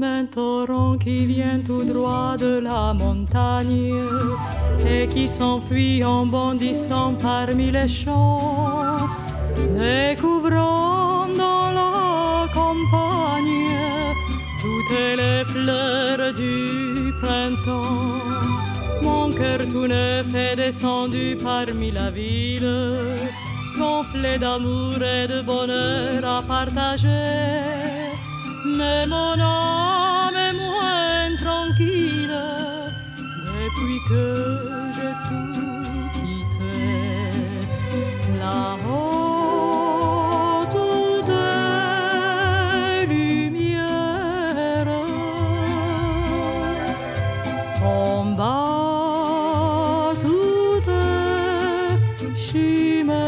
un torrent qui vient tout droit de la montagne et qui s'enfuit en bondissant parmi les champs, découvrant dans la campagne toutes les fleurs du printemps. Mon cœur tout neuf est descendu parmi la ville, gonflé d'amour et de bonheur à partager mais mon âme est moins tranquille depuis que j'ai tout quitté. Là-haut, tout est lumière. En bas, chimère.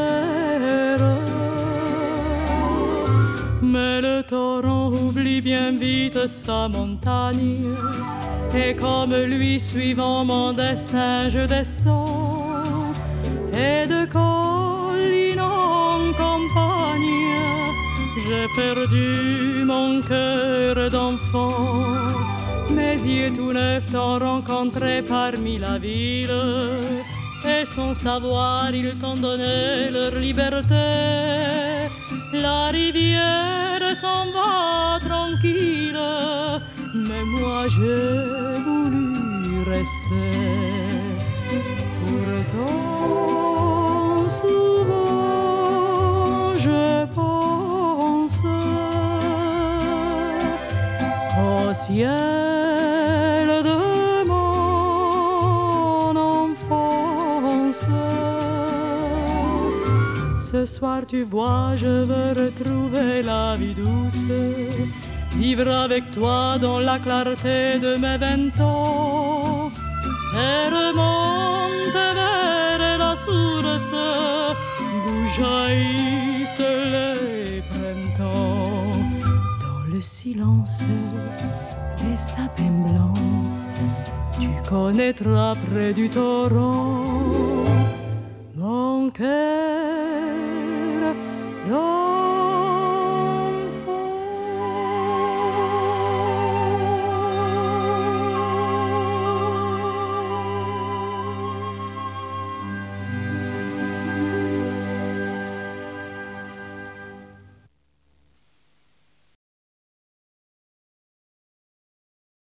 Mais le torrent oublie bien vite sa montagne. Et comme lui suivant mon destin, je descends. Et de colline en campagne, j'ai perdu mon cœur d'enfant. Mes yeux tout neufs t'ont rencontré parmi la ville. Et sans savoir, ils t'ont donné leur liberté. La rivière s'en va mais moi j'ai voulu rester. Pourtant, souvent je pense au ciel de mon enfance. Ce soir, tu vois, je veux retrouver la vie douce, vivre avec toi dans la clarté de mes vingt ans, et remonter vers la source d'où jaillissent les printemps. Dans le silence des sapins blancs, tu connaîtras près du torrent mon cœur.